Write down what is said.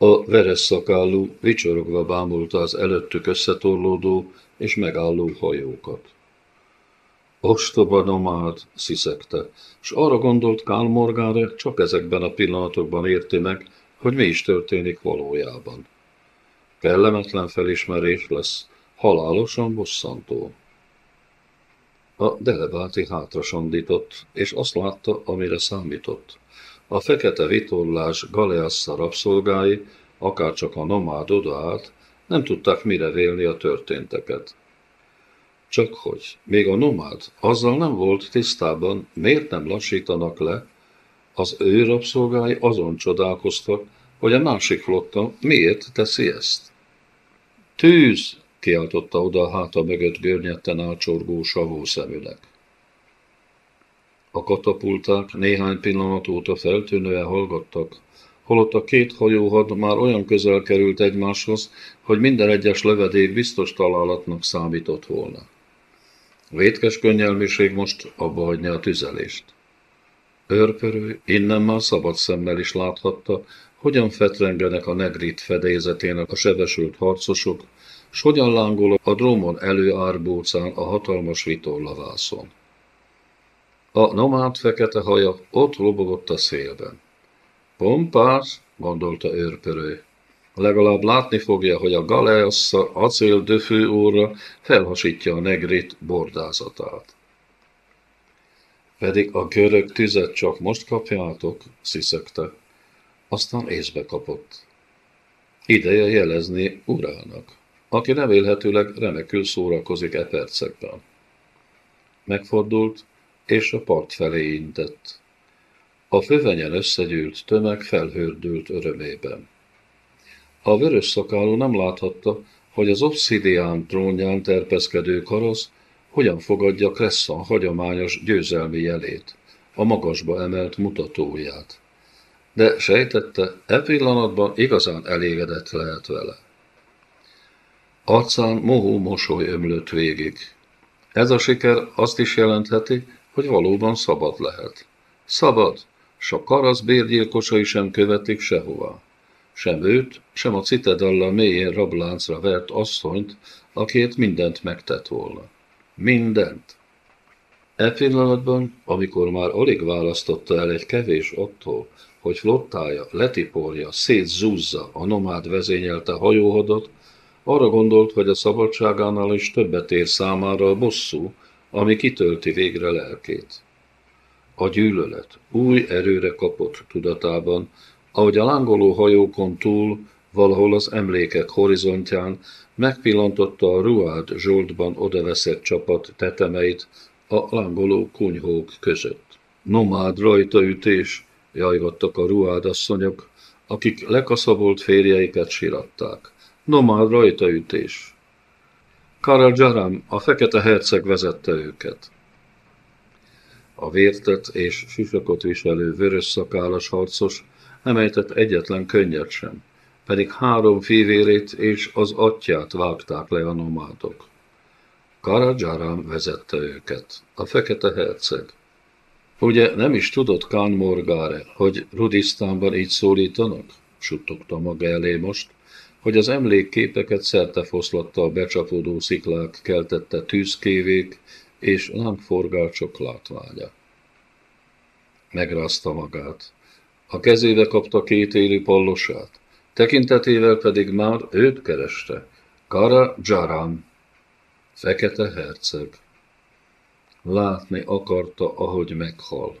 A veres szakállú vicsorogva bámulta az előttük összetorlódó és megálló hajókat. Ostoba nomád, sziszegte, s arra gondolt Kál Morgára, csak ezekben a pillanatokban érti meg, hogy mi is történik valójában. Kellemetlen felismerés lesz, halálosan bosszantó. A delebáti hátrasandított, és azt látta, amire számított. A fekete vitorlás Galeassa rabszolgái, akárcsak a nomád odaállt, nem tudták mire vélni a történteket. Csak hogy még a nomád azzal nem volt tisztában, miért nem lassítanak le, az ő rabszolgái azon csodálkoztak, hogy a másik flotta miért teszi ezt. Tűz! kiáltotta oda a háta mögött görnyetten ácsorgó savó szemünek. A katapulták néhány pillanat óta feltűnően hallgattak, holott a két hajóhad már olyan közel került egymáshoz, hogy minden egyes lövedék biztos találatnak számított volna. Vétkes könnyelmiség most abba hagyja a tüzelést. Őrpörő innen már szabad szemmel is láthatta, hogyan fetrengenek a negrit fedélzetének a sebesült harcosok, s hogyan lángol a drómon előárbócán a hatalmas vitorlavászon. A nomád fekete haja ott lobogott a szélben. Pompás, gondolta őrpörő. Legalább látni fogja, hogy a Galeassa acél döfő óra felhasítja a negrit bordázatát. Pedig a görög tüzet csak most kapjátok, sziszegte. Aztán észbe kapott. Ideje jelezni urának, aki remélhetőleg remekül szórakozik e percekben. Megfordult, és a part felé intett. A fövenyen összegyűlt tömeg felhördült örömében. A vörös szakáló nem láthatta, hogy az obszidián trónján terpeszkedő karosz hogyan fogadja Kresszan hagyományos győzelmi jelét, a magasba emelt mutatóját. De sejtette, e pillanatban igazán elégedett lehet vele. Arcán mohó mosoly ömlött végig. Ez a siker azt is jelentheti, hogy valóban szabad lehet. Szabad, s a karasz bérgyilkosai sem követik sehová. Sem őt, sem a citadella mélyén rabláncra vert asszonyt, akit mindent megtett volna. Mindent. E pillanatban, amikor már alig választotta el egy kevés attól, hogy flottája, letiporja, szétzúzza a nomád vezényelte hajóhadat, arra gondolt, hogy a szabadságánál is többet ér számára a bosszú, ami kitölti végre lelkét. A gyűlölet új erőre kapott tudatában, ahogy a lángoló hajókon túl, valahol az emlékek horizontján megpillantotta a Ruád Zsoltban odaveszett csapat tetemeit a lángoló kunyhók között. Nomád rajtaütés, jajgattak a Ruád asszonyok, akik lekaszabolt férjeiket siratták. Nomád rajtaütés. Karel Jaram, a fekete herceg vezette őket. A vértet és sisakot viselő vörös szakállas harcos nem ejtett egyetlen könnyet sem, pedig három fivérét és az atyát vágták le a nomádok. Karajaram vezette őket, a fekete herceg. Ugye nem is tudott Kán Morgáre, hogy Rudisztánban így szólítanak? Suttogta maga elé most, hogy az emlékképeket szertefoszlatta a becsapódó sziklák keltette tűzkévék és lángforgácsok látványa. Megrázta magát. A kezébe kapta két élő pallosát, tekintetével pedig már őt kereste. Kara Jaram, fekete herceg. Látni akarta, ahogy meghal.